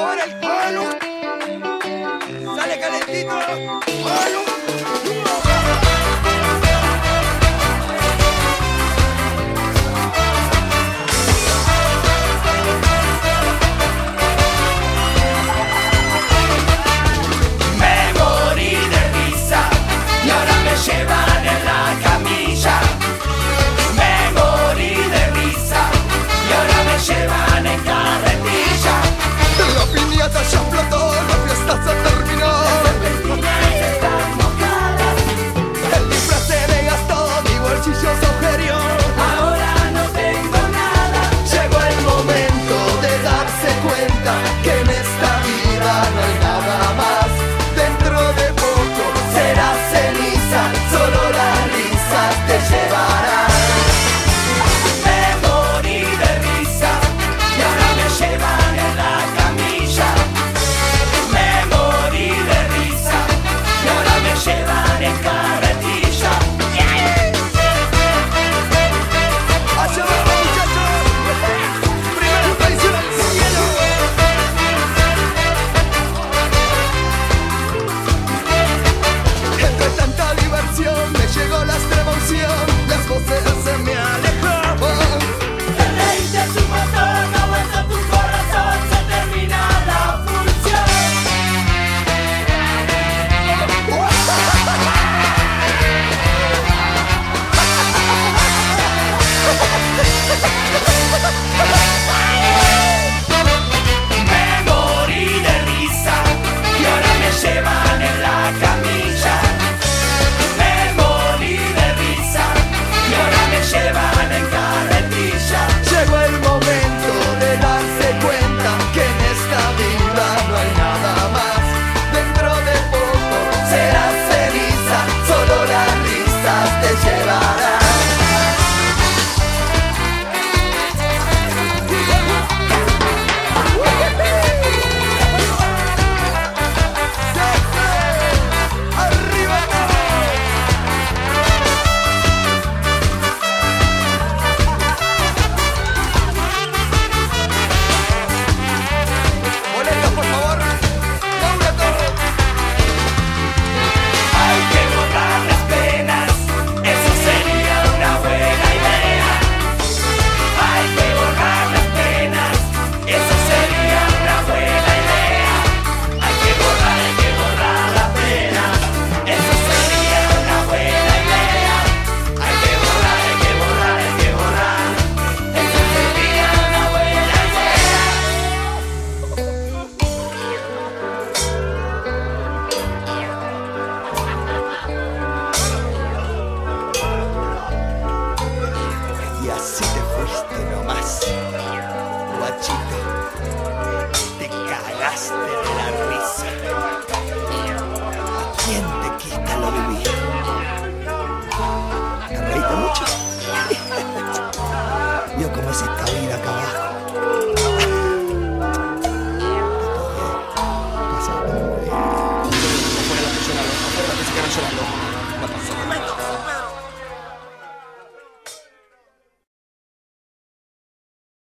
Ahora el palo. Sale calentito. Palo. Sheva